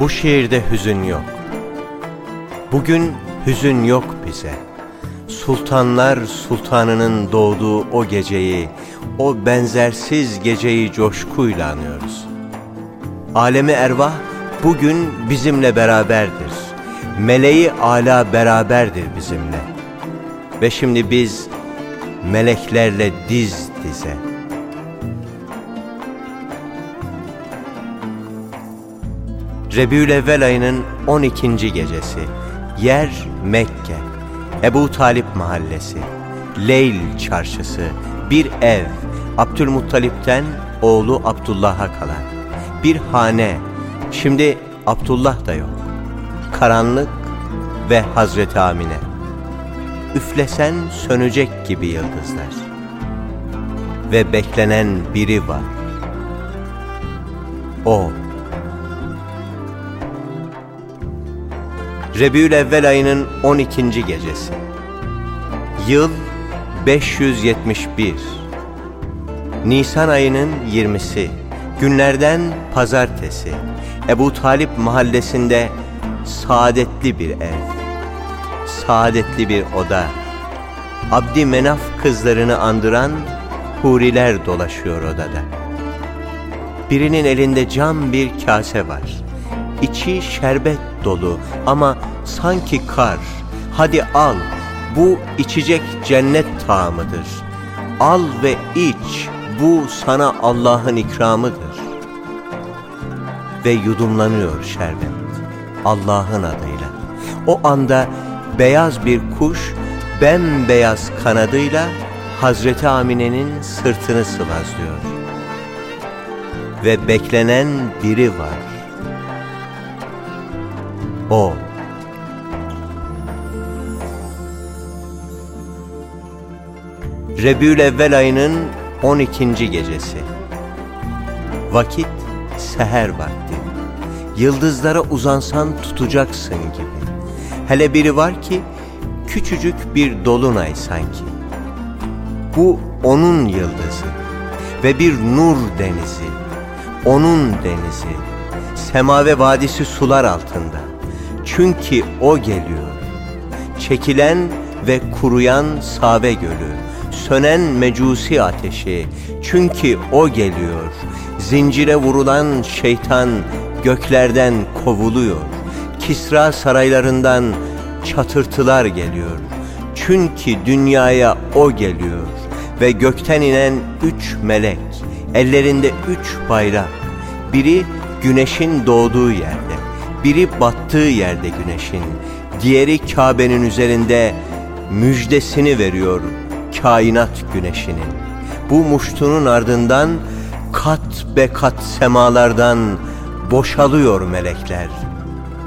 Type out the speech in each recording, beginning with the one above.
Bu şehirde hüzün yok. Bugün hüzün yok bize. Sultanlar sultanının doğduğu o geceyi, o benzersiz geceyi coşkuyla anıyoruz. Alemi ervah bugün bizimle beraberdir. Meleği ala beraberdir bizimle. Ve şimdi biz meleklerle diz dize. Rebül ayının 12. gecesi. Yer Mekke. Ebu Talip mahallesi. Leyl çarşısı. Bir ev. Abdülmuttalip'ten oğlu Abdullah'a kalan. Bir hane. Şimdi Abdullah da yok. Karanlık ve Hazreti Amine. Üflesen sönecek gibi yıldızlar. Ve beklenen biri var. O. Rebül evvel ayının 12. gecesi. Yıl 571. Nisan ayının 20'si. Günlerden pazartesi. Ebu Talip mahallesinde saadetli bir ev. Saadetli bir oda. Abdi Menaf kızlarını andıran huriler dolaşıyor odada. Birinin elinde cam bir kase var. İçi şerbet dolu ama sanki kar. Hadi al, bu içecek cennet tağımıdır. Al ve iç, bu sana Allah'ın ikramıdır. Ve yudumlanıyor şerbet Allah'ın adıyla. O anda beyaz bir kuş bembeyaz kanadıyla Hazreti Amine'nin sırtını sıvazlıyor. Ve beklenen biri var. O. Rebül evvel ayının 12. gecesi. Vakit seher vakti. Yıldızlara uzansan tutacaksın gibi. Hele biri var ki küçücük bir dolunay sanki. Bu onun yıldızı ve bir nur denizi. Onun denizi. Sema ve vadisi sular altında. Çünkü o geliyor. Çekilen ve kuruyan Save Gölü, sönen mecusi ateşi, çünkü o geliyor. Zincire vurulan şeytan göklerden kovuluyor. Kisra saraylarından çatırtılar geliyor. Çünkü dünyaya o geliyor ve gökten inen üç melek, ellerinde üç bayrak. Biri güneşin doğduğu yerde, biri battığı yerde güneşin, diğeri Kabe'nin üzerinde müjdesini veriyor kainat güneşinin. Bu muştunun ardından kat be kat semalardan boşalıyor melekler.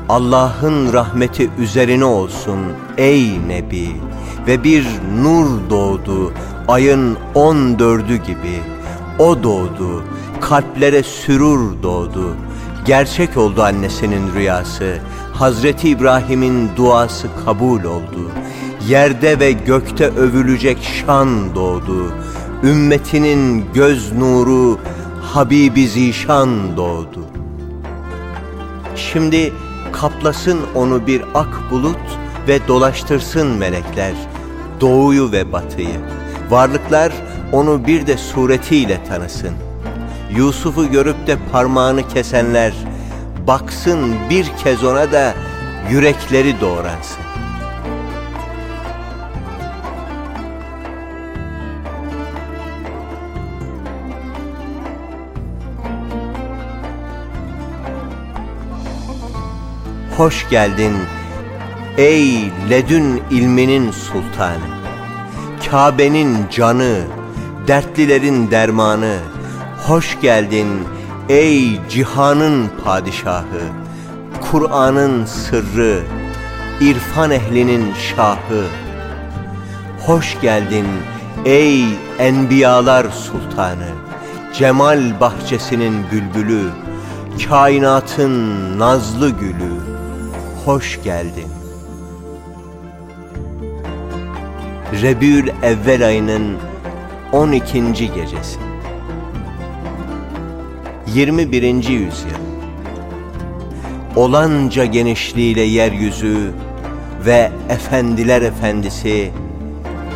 Allah'ın rahmeti üzerine olsun ey Nebi ve bir nur doğdu ayın on dördü gibi. O doğdu, kalplere sürur doğdu. Gerçek oldu annesinin rüyası. Hazreti İbrahim'in duası kabul oldu. Yerde ve gökte övülecek şan doğdu. Ümmetinin göz nuru Habibi Zişan doğdu. Şimdi kaplasın onu bir ak bulut ve dolaştırsın melekler doğuyu ve batıyı. Varlıklar onu bir de suretiyle tanısın. Yusuf'u görüp de parmağını kesenler baksın bir kez ona da yürekleri doğransın. Hoş geldin ey ledün ilminin sultanı. Kabe'nin canı, dertlilerin dermanı. Hoş geldin ey cihanın padişahı. Kur'an'ın sırrı, irfan ehlinin şahı. Hoş geldin ey enbiyalar sultanı. Cemal bahçesinin bülbülü, kainatın nazlı gülü. Hoş geldin. Rebül evvel ayının 12. gecesi. 21. yüzyıl. olanca genişliğiyle yeryüzü ve efendiler efendisi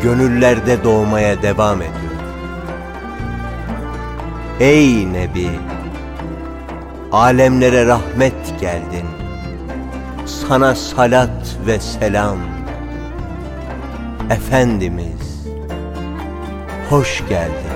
gönüllerde doğmaya devam ediyor. Ey Nebi! Alemlere rahmet geldin. Sana salat ve selam. Efendimiz, hoş geldin.